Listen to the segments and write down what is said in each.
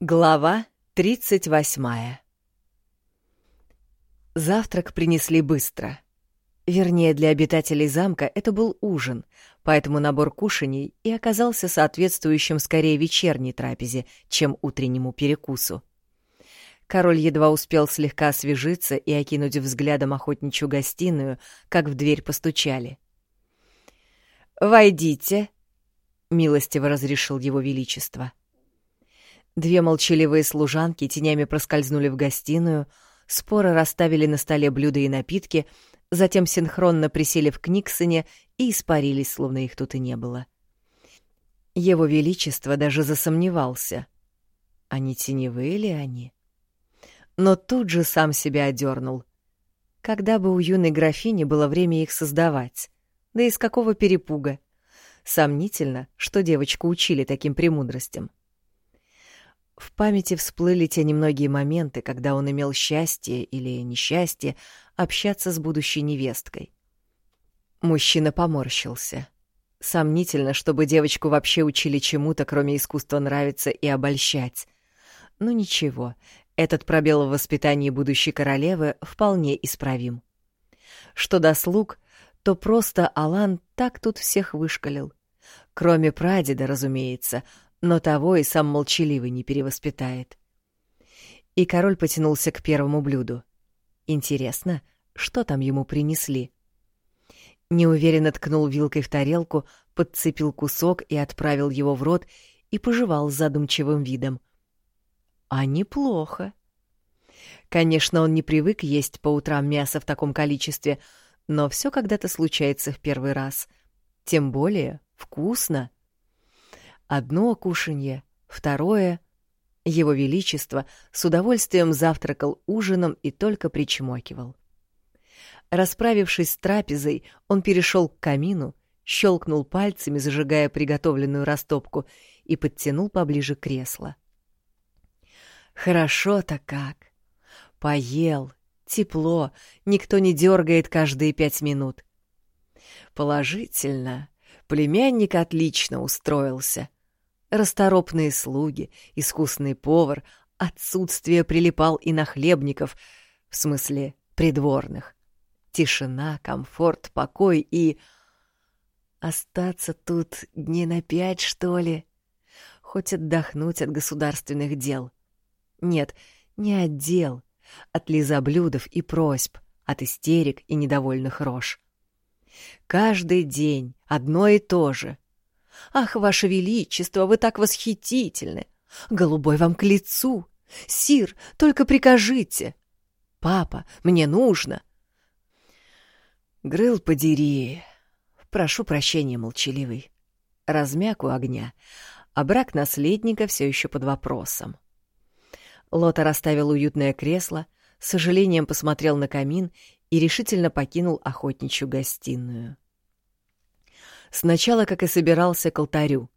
Глава тридцать восьмая Завтрак принесли быстро. Вернее, для обитателей замка это был ужин, поэтому набор кушаний и оказался соответствующим скорее вечерней трапезе, чем утреннему перекусу. Король едва успел слегка освежиться и окинуть взглядом охотничью гостиную, как в дверь постучали. «Войдите», — милостиво разрешил его величество. Две молчаливые служанки тенями проскользнули в гостиную, споро расставили на столе блюда и напитки, затем синхронно присели в Книксоне и испарились, словно их тут и не было. Его Величество даже засомневался. Не теневые ли они? Но тут же сам себя одернул. Когда бы у юной графини было время их создавать? Да из какого перепуга? Сомнительно, что девочку учили таким премудростям. В памяти всплыли те немногие моменты, когда он имел счастье или несчастье общаться с будущей невесткой. Мужчина поморщился. Сомнительно, чтобы девочку вообще учили чему-то, кроме искусства нравиться и обольщать. Ну ничего, этот пробел в воспитании будущей королевы вполне исправим. Что до слуг, то просто Алан так тут всех вышкалил. Кроме прадеда, разумеется, но того и сам молчаливый не перевоспитает. И король потянулся к первому блюду. Интересно, что там ему принесли? Неуверенно ткнул вилкой в тарелку, подцепил кусок и отправил его в рот и пожевал задумчивым видом. А неплохо. Конечно, он не привык есть по утрам мясо в таком количестве, но все когда-то случается в первый раз. Тем более вкусно. Одно кушанье, второе. Его Величество с удовольствием завтракал ужином и только причмокивал. Расправившись с трапезой, он перешел к камину, щелкнул пальцами, зажигая приготовленную растопку, и подтянул поближе кресло. Хорошо-то как! Поел, тепло, никто не дергает каждые пять минут. Положительно, племянник отлично устроился. Расторопные слуги, искусный повар, отсутствие прилипал и на хлебников, в смысле придворных. Тишина, комфорт, покой и... Остаться тут дней на пять, что ли? Хоть отдохнуть от государственных дел. Нет, не от дел, от лизоблюдов и просьб, от истерик и недовольных рож. Каждый день одно и то же — Ах, ваше величество, вы так восхитительны! Голубой вам к лицу! Сир, только прикажите! Папа, мне нужно!» Грыл подери. Прошу прощения, молчаливый. Размяк у огня, а брак наследника все еще под вопросом. Лота расставил уютное кресло, с сожалением посмотрел на камин и решительно покинул охотничью гостиную. Сначала, как и собирался, к алтарю.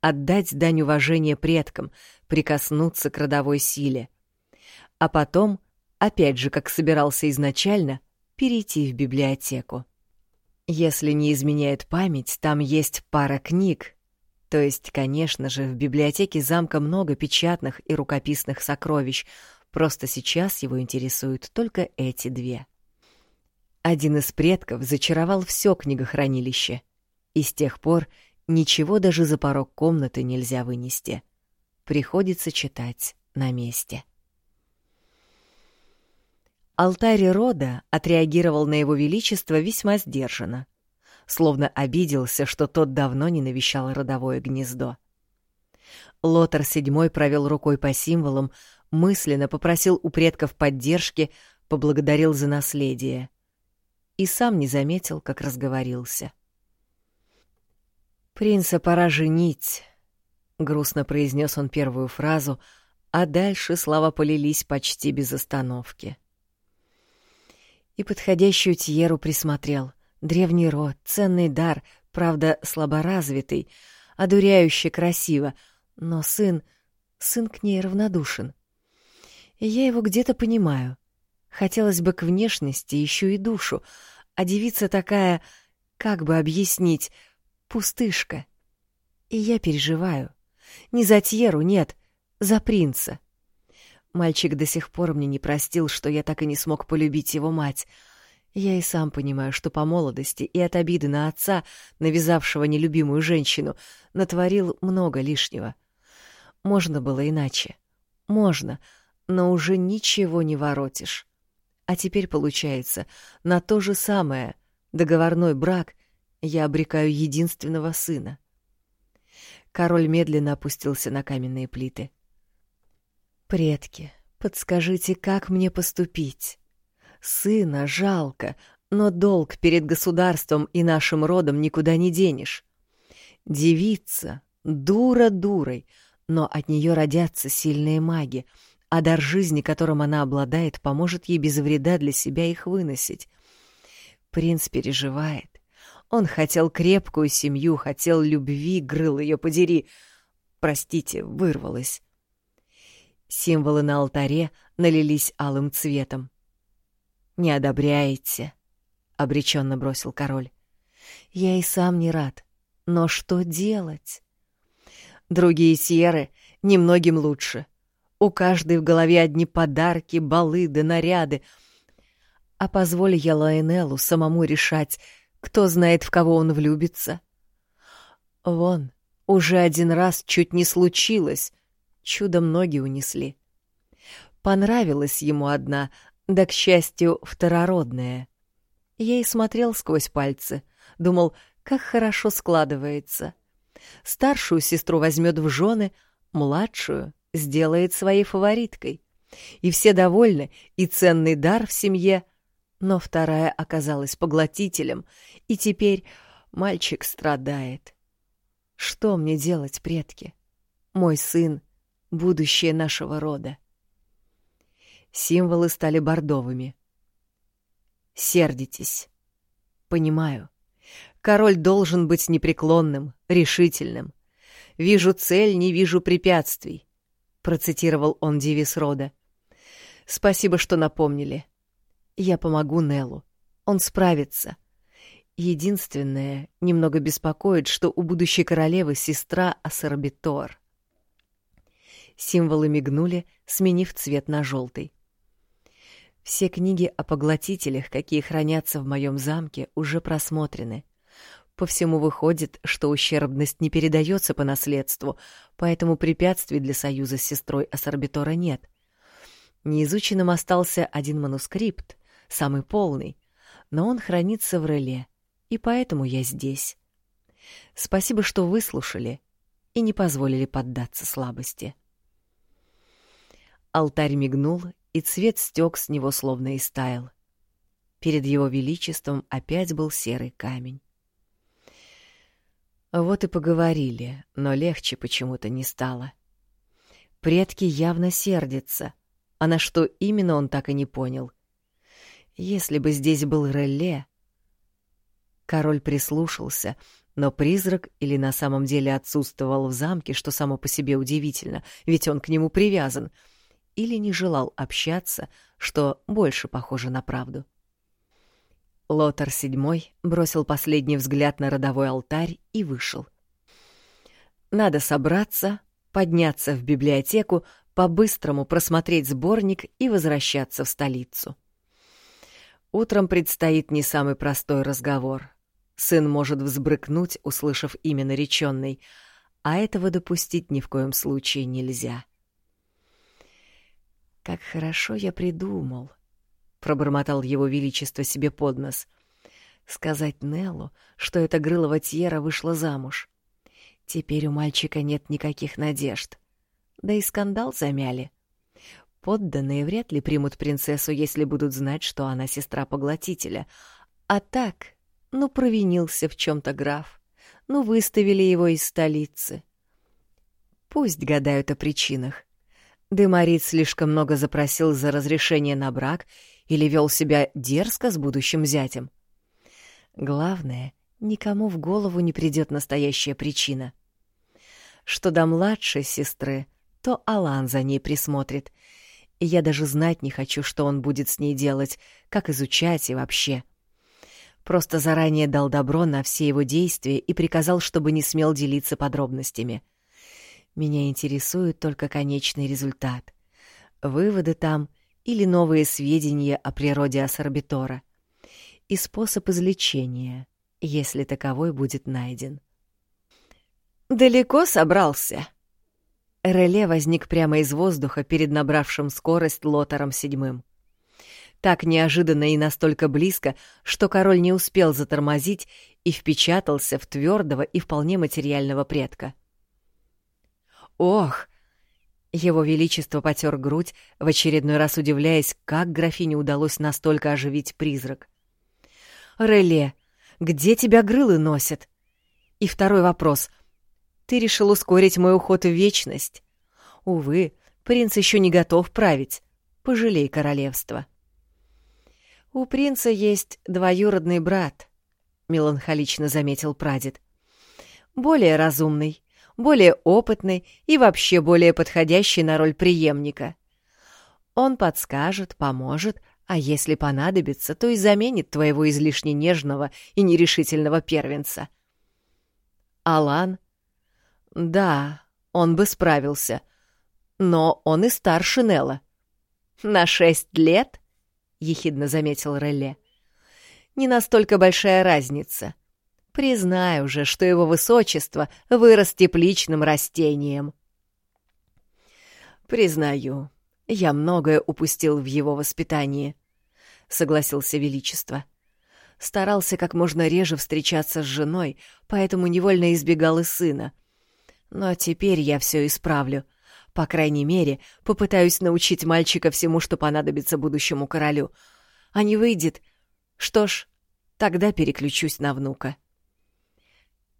Отдать дань уважения предкам, прикоснуться к родовой силе. А потом, опять же, как собирался изначально, перейти в библиотеку. Если не изменяет память, там есть пара книг. То есть, конечно же, в библиотеке замка много печатных и рукописных сокровищ, просто сейчас его интересуют только эти две. Один из предков зачаровал все книгохранилище — и с тех пор ничего даже за порог комнаты нельзя вынести. Приходится читать на месте. Алтарь рода отреагировал на его величество весьма сдержанно, словно обиделся, что тот давно не навещал родовое гнездо. Лотар седьмой провел рукой по символам, мысленно попросил у предков поддержки, поблагодарил за наследие. И сам не заметил, как разговорился. «Принца пора женить», — грустно произнес он первую фразу, а дальше слова полились почти без остановки. И подходящую Тьеру присмотрел. Древний род, ценный дар, правда, слаборазвитый, одуряюще красиво, но сын... сын к ней равнодушен. И я его где-то понимаю. Хотелось бы к внешности еще и душу, а девица такая, как бы объяснить, пустышка. И я переживаю. Не за Тьеру, нет, за принца. Мальчик до сих пор мне не простил, что я так и не смог полюбить его мать. Я и сам понимаю, что по молодости и от обиды на отца, навязавшего нелюбимую женщину, натворил много лишнего. Можно было иначе. Можно, но уже ничего не воротишь. А теперь получается, на то же самое, договорной брак, я обрекаю единственного сына. Король медленно опустился на каменные плиты. «Предки, подскажите, как мне поступить? Сына жалко, но долг перед государством и нашим родом никуда не денешь. Девица, дура дурой, но от нее родятся сильные маги, а дар жизни, которым она обладает, поможет ей без вреда для себя их выносить. Принц переживает. Он хотел крепкую семью, хотел любви, грыл ее подери. Простите, вырвалось. Символы на алтаре налились алым цветом. «Не одобряете», — обреченно бросил король. «Я и сам не рад. Но что делать?» Другие сьеры немногим лучше. У каждой в голове одни подарки, балы да наряды. А позволь я Лайнеллу самому решать, кто знает, в кого он влюбится. Вон, уже один раз чуть не случилось. Чудом ноги унесли. Понравилась ему одна, да, к счастью, второродная. И смотрел сквозь пальцы, думал, как хорошо складывается. Старшую сестру возьмет в жены, младшую сделает своей фавориткой. И все довольны, и ценный дар в семье — но вторая оказалась поглотителем, и теперь мальчик страдает. Что мне делать, предки? Мой сын — будущее нашего рода. Символы стали бордовыми. Сердитесь. Понимаю. Король должен быть непреклонным, решительным. «Вижу цель, не вижу препятствий», — процитировал он девиз рода. «Спасибо, что напомнили. Я помогу Неллу. Он справится. Единственное, немного беспокоит, что у будущей королевы сестра Ассорбитор. Символы мигнули, сменив цвет на желтый. Все книги о поглотителях, какие хранятся в моем замке, уже просмотрены. По всему выходит, что ущербность не передается по наследству, поэтому препятствий для союза с сестрой Ассорбитора нет. Неизученным остался один манускрипт, самый полный, но он хранится в реле, и поэтому я здесь. Спасибо, что выслушали и не позволили поддаться слабости. Алтарь мигнул, и цвет стек с него словно истаял. Перед его величеством опять был серый камень. Вот и поговорили, но легче почему-то не стало. Предки явно сердятся, а на что именно он так и не понял. Если бы здесь был Реле... Король прислушался, но призрак или на самом деле отсутствовал в замке, что само по себе удивительно, ведь он к нему привязан, или не желал общаться, что больше похоже на правду. Лотар седьмой бросил последний взгляд на родовой алтарь и вышел. Надо собраться, подняться в библиотеку, по-быстрому просмотреть сборник и возвращаться в столицу. Утром предстоит не самый простой разговор. Сын может взбрыкнуть, услышав имя нареченной, а этого допустить ни в коем случае нельзя. «Как хорошо я придумал», — пробормотал его величество себе под нос. «Сказать Неллу, что эта Грылова Тьера вышла замуж. Теперь у мальчика нет никаких надежд. Да и скандал замяли. Подданные вряд ли примут принцессу, если будут знать, что она сестра поглотителя. А так, ну, провинился в чем-то граф. Ну, выставили его из столицы. Пусть гадают о причинах. Демарит слишком много запросил за разрешение на брак или вел себя дерзко с будущим зятем. Главное, никому в голову не придет настоящая причина. Что до младшей сестры, то Алан за ней присмотрит — я даже знать не хочу, что он будет с ней делать, как изучать и вообще. Просто заранее дал добро на все его действия и приказал, чтобы не смел делиться подробностями. Меня интересует только конечный результат. Выводы там или новые сведения о природе Ассорбитора. И способ излечения, если таковой будет найден. «Далеко собрался?» Реле возник прямо из воздуха перед набравшим скорость лотером седьмым. Так неожиданно и настолько близко, что король не успел затормозить и впечатался в твердого и вполне материального предка. «Ох!» Его Величество потер грудь, в очередной раз удивляясь, как графине удалось настолько оживить призрак. «Реле, где тебя грылы носят?» И второй вопрос. «Ты решил ускорить мой уход в вечность?» «Увы, принц еще не готов править. Пожалей королевство». «У принца есть двоюродный брат», — меланхолично заметил прадед. «Более разумный, более опытный и вообще более подходящий на роль преемника. Он подскажет, поможет, а если понадобится, то и заменит твоего излишне нежного и нерешительного первенца. Алан? Да, он бы справился. Но он и старше Нелла. На шесть лет? — ехидно заметил Релле. Не настолько большая разница. Признаю же, что его высочество вырос тепличным растением. Признаю, я многое упустил в его воспитании, согласился величество. Старался как можно реже встречаться с женой, поэтому невольно избегал и сына. Но теперь я все исправлю. По крайней мере, попытаюсь научить мальчика всему, что понадобится будущему королю. А не выйдет. Что ж, тогда переключусь на внука.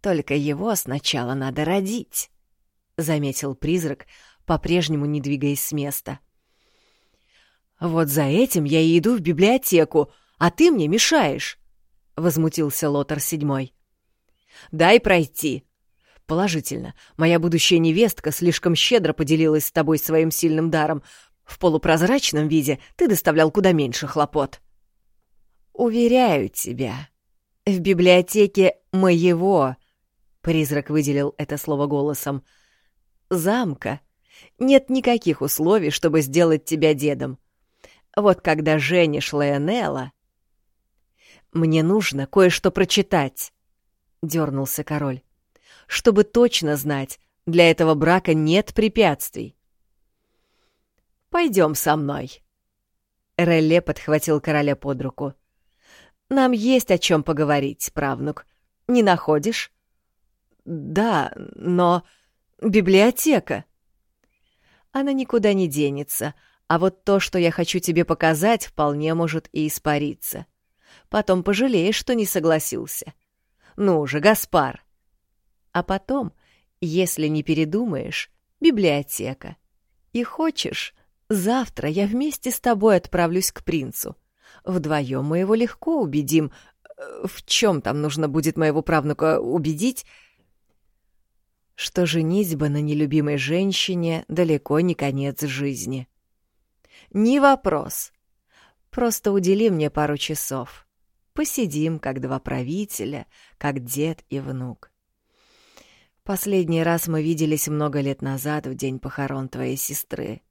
Только его сначала надо родить, — заметил призрак, по-прежнему не двигаясь с места. «Вот за этим я и иду в библиотеку, а ты мне мешаешь», — возмутился Лотар седьмой. «Дай пройти. Положительно, моя будущая невестка слишком щедро поделилась с тобой своим сильным даром. В полупрозрачном виде ты доставлял куда меньше хлопот». «Уверяю тебя, в библиотеке моего Призрак выделил это слово голосом. «Замка. Нет никаких условий, чтобы сделать тебя дедом. Вот когда женишь Леонелла...» «Мне нужно кое-что прочитать», — дернулся король. «Чтобы точно знать, для этого брака нет препятствий». «Пойдем со мной». Релле подхватил короля под руку. «Нам есть о чем поговорить, правнук. Не находишь?» «Да, но... библиотека!» «Она никуда не денется, а вот то, что я хочу тебе показать, вполне может и испариться. Потом пожалеешь, что не согласился. Ну же, Гаспар!» А потом, если не передумаешь, библиотека. И хочешь, завтра я вместе с тобой отправлюсь к принцу. Вдвоем мы его легко убедим. Э, в чем там нужно будет моего правнука убедить, что женитьба на нелюбимой женщине далеко не конец жизни. Не вопрос. Просто удели мне пару часов. Посидим, как два правителя, как дед и внук. Последний раз мы виделись много лет назад, в день похорон твоей сестры.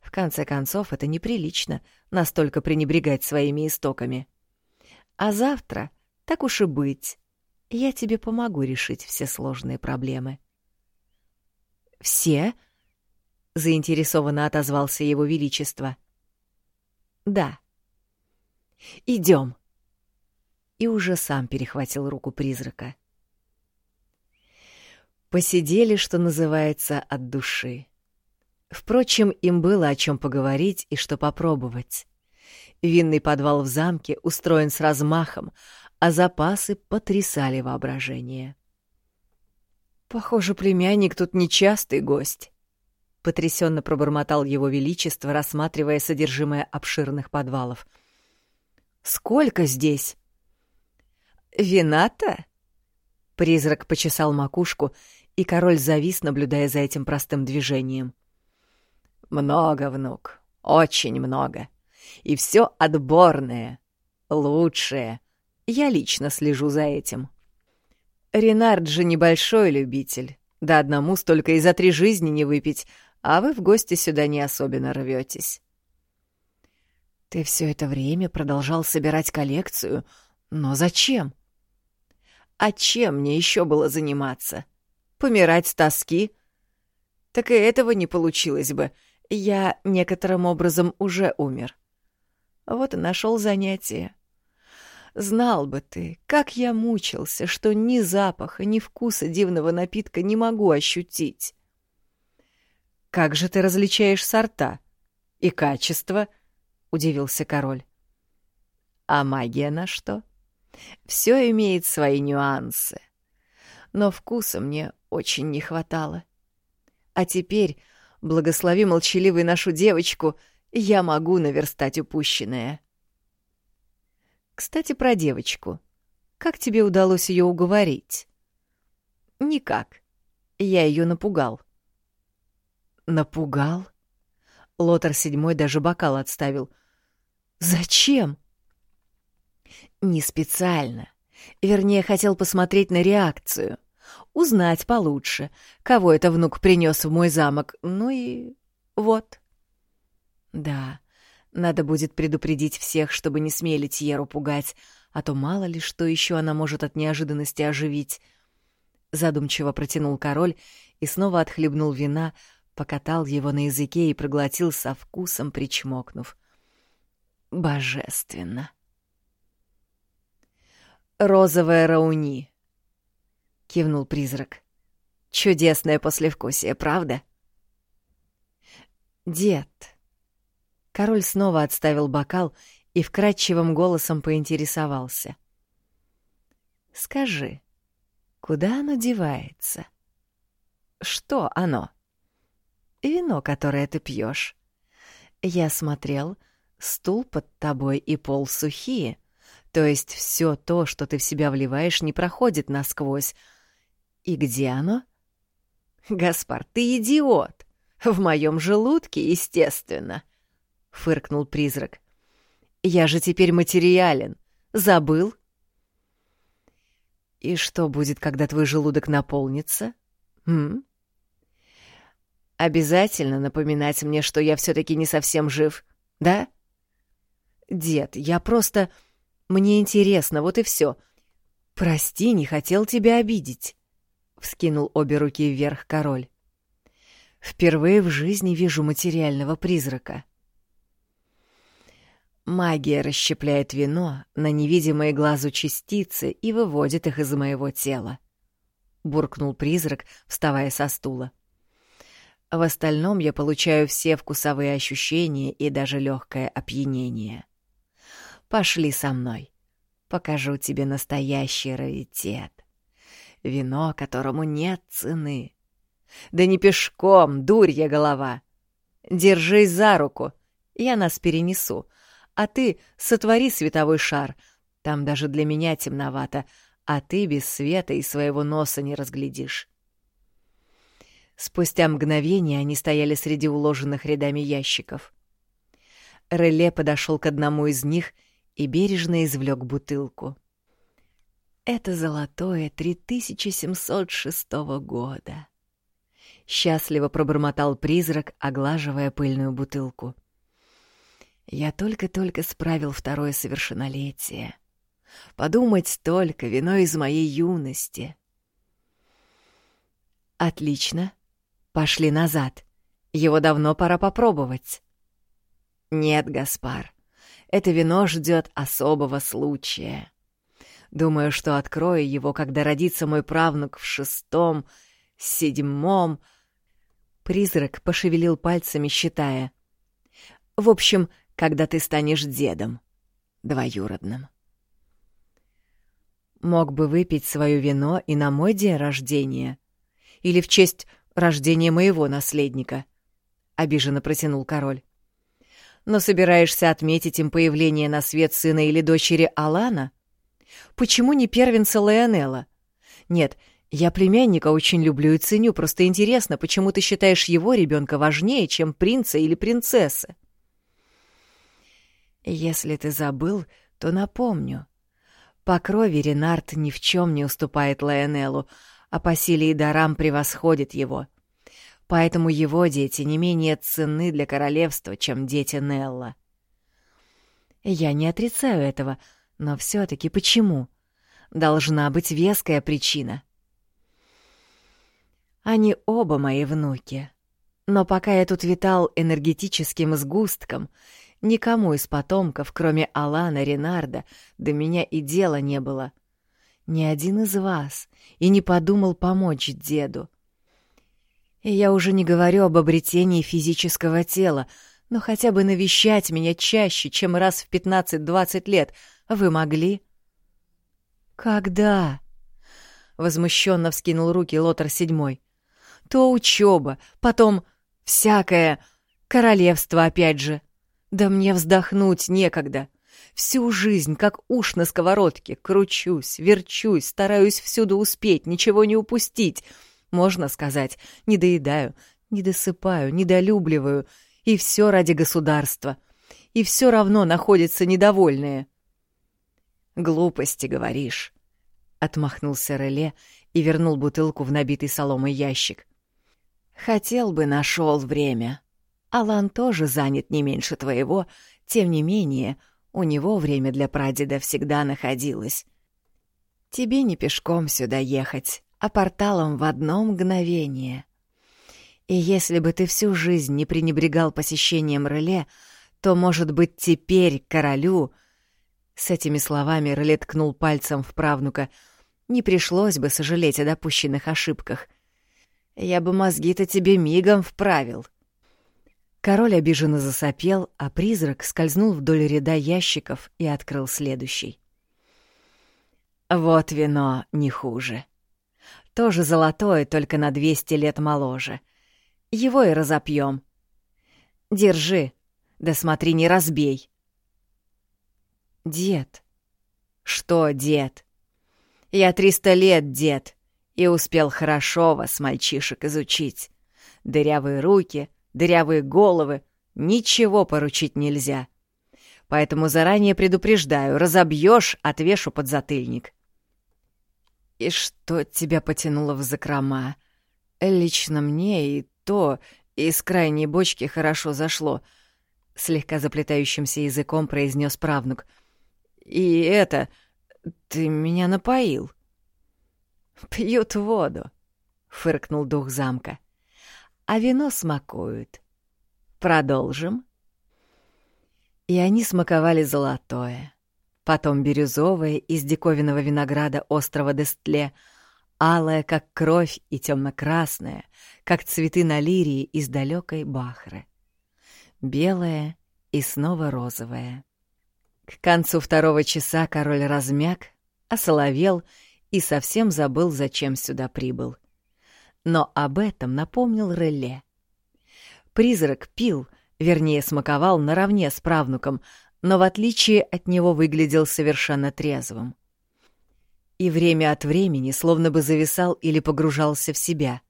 В конце концов, это неприлично настолько пренебрегать своими истоками. А завтра, так уж и быть, я тебе помогу решить все сложные проблемы. «Все?» — заинтересованно отозвался его величество. «Да». «Идем». И уже сам перехватил руку призрака. Посидели, что называется, от души. Впрочем, им было о чем поговорить и что попробовать. Винный подвал в замке устроен с размахом, а запасы потрясали воображение. Похоже, племянник тут нечастый гость. Потрясенно пробормотал его величество, рассматривая содержимое обширных подвалов. Сколько здесь? Вината? Призрак почесал макушку, и король завис, наблюдая за этим простым движением. Много, внук, очень много. И все отборное, лучшее. Я лично слежу за этим. Ренард же небольшой любитель, Да одному столько и за три жизни не выпить, а вы в гости сюда не особенно рветесь. Ты все это время продолжал собирать коллекцию, но зачем? А чем мне еще было заниматься? Помирать с тоски? Так и этого не получилось бы. Я некоторым образом уже умер. Вот и нашел занятие. Знал бы ты, как я мучился, что ни запаха, ни вкуса дивного напитка не могу ощутить. Как же ты различаешь сорта и качество? удивился король. А магия на что? Все имеет свои нюансы. Но вкуса мне очень не хватало. А теперь, благослови молчаливый нашу девочку, я могу наверстать упущенное. Кстати, про девочку. Как тебе удалось ее уговорить? Никак. Я ее напугал. Напугал? Лотар седьмой даже бокал отставил. Зачем? Не специально. Вернее, хотел посмотреть на реакцию. Узнать получше, кого это внук принес в мой замок. Ну и вот. Да, надо будет предупредить всех, чтобы не смели Тьеру пугать, а то мало ли что еще она может от неожиданности оживить. Задумчиво протянул король и снова отхлебнул вина, покатал его на языке и проглотил со вкусом, причмокнув. Божественно. «Розовая рауни», — кивнул призрак. «Чудесное послевкусие, правда?» «Дед», Король снова отставил бокал и вкрадчивым голосом поинтересовался. «Скажи, куда оно девается?» «Что оно?» «Вино, которое ты пьешь. Я смотрел, стул под тобой и пол сухие, то есть все то, что ты в себя вливаешь, не проходит насквозь. И где оно?» «Гаспар, ты идиот! В моем желудке, естественно!» — фыркнул призрак. «Я же теперь материален. Забыл?» «И что будет, когда твой желудок наполнится? М? Обязательно напоминать мне, что я все таки не совсем жив, да?» «Дед, я просто... Мне интересно, вот и все. Прости, не хотел тебя обидеть», — вскинул обе руки вверх король. «Впервые в жизни вижу материального призрака». Магия расщепляет вино на невидимые глазу частицы и выводит их из моего тела. Буркнул призрак, вставая со стула. В остальном я получаю все вкусовые ощущения и даже легкое опьянение. Пошли со мной. Покажу тебе настоящий раритет. Вино, которому нет цены. Да не пешком, дурья голова. Держись за руку, я нас перенесу, а ты сотвори световой шар. Там даже для меня темновато, а ты без света и своего носа не разглядишь. Спустя мгновение они стояли среди уложенных рядами ящиков. Реле подошел к одному из них и бережно извлек бутылку. Это золотое 3706 года. Счастливо пробормотал призрак, оглаживая пыльную бутылку. — я только-только справил второе совершеннолетие. Подумать только, вино из моей юности. Отлично. Пошли назад. Его давно пора попробовать. Нет, Гаспар, это вино ждет особого случая. Думаю, что открою его, когда родится мой правнук в шестом, седьмом... Призрак пошевелил пальцами, считая. В общем, когда ты станешь дедом, двоюродным. Мог бы выпить свое вино и на мой день рождения, или в честь рождения моего наследника, — обиженно протянул король. Но собираешься отметить им появление на свет сына или дочери Алана? Почему не первенца Леонела? Нет, я племянника очень люблю и ценю, просто интересно, почему ты считаешь его ребенка важнее, чем принца или принцессы? Если ты забыл, то напомню. По крови Ренард ни в чем не уступает Лайонеллу, а по силе и дарам превосходит его. Поэтому его дети не менее ценны для королевства, чем дети Нелла. Я не отрицаю этого, но все таки почему? Должна быть веская причина. Они оба мои внуки. Но пока я тут витал энергетическим сгустком, никому из потомков, кроме Алана Ренарда, до меня и дела не было. Ни один из вас и не подумал помочь деду. И я уже не говорю об обретении физического тела, но хотя бы навещать меня чаще, чем раз в 15-20 лет, вы могли? Когда? Возмущенно вскинул руки Лотар седьмой. То учеба, потом всякое, королевство опять же. Да мне вздохнуть некогда. Всю жизнь, как уж на сковородке, кручусь, верчусь, стараюсь всюду успеть, ничего не упустить — можно сказать, не доедаю, не досыпаю, недолюбливаю, и все ради государства. И все равно находятся недовольные. «Глупости, говоришь», — отмахнулся Реле и вернул бутылку в набитый соломой ящик. «Хотел бы, нашел время. Алан тоже занят не меньше твоего, тем не менее, у него время для прадеда всегда находилось. Тебе не пешком сюда ехать, а порталом в одно мгновение. И если бы ты всю жизнь не пренебрегал посещением Реле, то, может быть, теперь королю...» С этими словами Реле ткнул пальцем в правнука. «Не пришлось бы сожалеть о допущенных ошибках. Я бы мозги-то тебе мигом вправил». Король обиженно засопел, а призрак скользнул вдоль ряда ящиков и открыл следующий. «Вот вино не хуже», тоже золотое, только на 200 лет моложе. Его и разопьем. Держи. Да смотри, не разбей. Дед. Что, дед? Я триста лет дед, и успел хорошо вас, мальчишек, изучить. Дырявые руки, дырявые головы, ничего поручить нельзя. Поэтому заранее предупреждаю, разобьешь, отвешу под затыльник. «И что тебя потянуло в закрома? Лично мне и то из крайней бочки хорошо зашло», — слегка заплетающимся языком произнес правнук. «И это... ты меня напоил». «Пьют воду», — фыркнул дух замка. «А вино смакуют. Продолжим?» И они смаковали золотое потом бирюзовое из диковинного винограда острова Дестле, алое, как кровь, и темно-красное, как цветы на лирии из далекой Бахры, белое и снова розовое. К концу второго часа король размяк, осоловел и совсем забыл, зачем сюда прибыл. Но об этом напомнил Реле. Призрак пил, вернее, смаковал наравне с правнуком, но в отличие от него выглядел совершенно трезвым. И время от времени словно бы зависал или погружался в себя.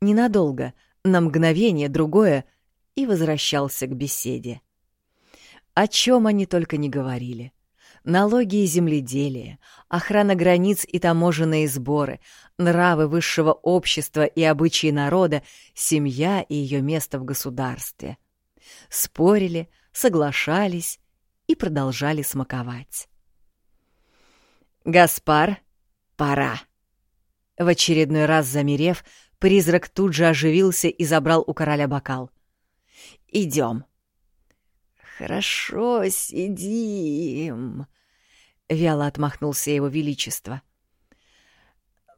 Ненадолго, на мгновение другое, и возвращался к беседе. О чем они только не говорили. Налоги и земледелие, охрана границ и таможенные сборы, нравы высшего общества и обычаи народа, семья и ее место в государстве. Спорили, соглашались, и продолжали смаковать. «Гаспар, пора!» В очередной раз замерев, призрак тут же оживился и забрал у короля бокал. «Идем!» «Хорошо, сидим!» — вяло отмахнулся его величество.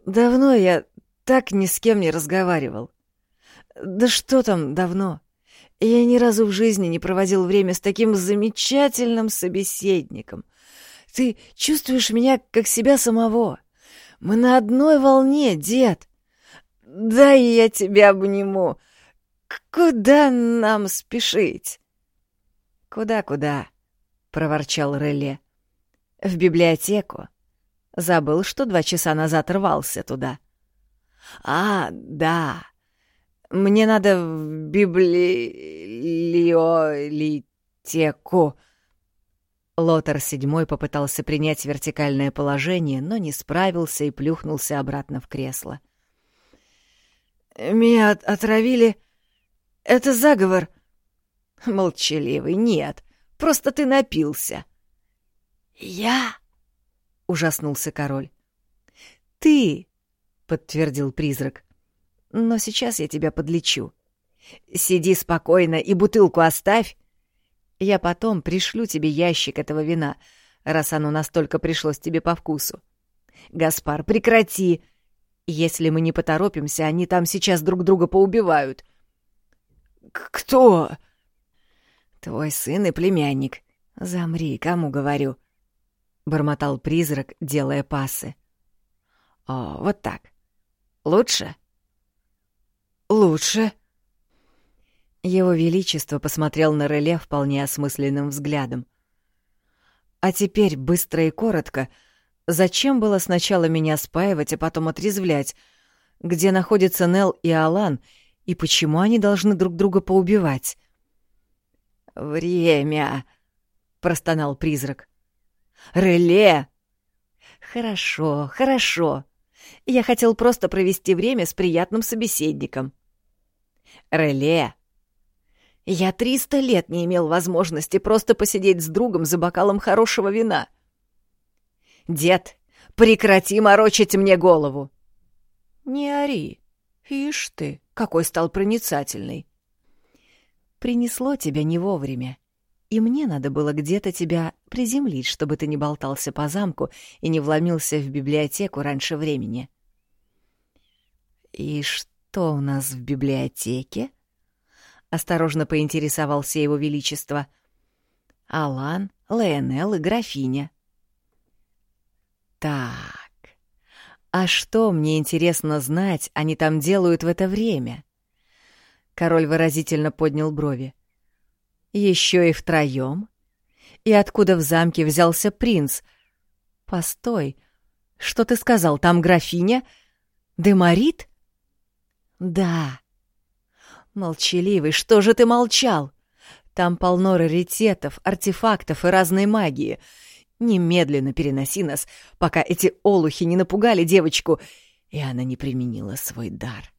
«Давно я так ни с кем не разговаривал. Да что там давно? Я ни разу в жизни не проводил время с таким замечательным собеседником. Ты чувствуешь меня как себя самого. Мы на одной волне, дед. Дай я тебя обниму. Куда нам спешить? Куда-куда? проворчал Реле. В библиотеку. Забыл, что два часа назад рвался туда. А, да. Мне надо в библиотеку. Лотар седьмой попытался принять вертикальное положение, но не справился и плюхнулся обратно в кресло. — Меня отравили. Это заговор. Молчаливый, нет. Просто ты напился. Я? Ужаснулся король. Ты, подтвердил призрак. Но сейчас я тебя подлечу. Сиди спокойно и бутылку оставь. Я потом пришлю тебе ящик этого вина, раз оно настолько пришлось тебе по вкусу. Гаспар, прекрати! Если мы не поторопимся, они там сейчас друг друга поубивают. Кто? Твой сын и племянник. Замри, кому говорю. Бормотал призрак, делая пасы. О, вот так. Лучше? Лучше. Его Величество посмотрел на Реле вполне осмысленным взглядом. А теперь быстро и коротко — Зачем было сначала меня спаивать, а потом отрезвлять? Где находятся Нел и Алан, и почему они должны друг друга поубивать? «Время!» — простонал призрак. «Реле!» «Хорошо, хорошо. Я хотел просто провести время с приятным собеседником». «Реле!» «Я триста лет не имел возможности просто посидеть с другом за бокалом хорошего вина». «Дед, прекрати морочить мне голову!» «Не ори. Ишь ты, какой стал проницательный!» «Принесло тебя не вовремя, и мне надо было где-то тебя приземлить, чтобы ты не болтался по замку и не вломился в библиотеку раньше времени». «И что у нас в библиотеке?» — осторожно поинтересовался его величество. «Алан, Леонел и графиня». Так, а что, мне интересно знать, они там делают в это время? Король выразительно поднял брови. Еще и втроем? И откуда в замке взялся принц? Постой, что ты сказал, там графиня? Демарит? Да. Молчаливый, что же ты молчал? Там полно раритетов, артефактов и разной магии — Немедленно переноси нас, пока эти олухи не напугали девочку, и она не применила свой дар.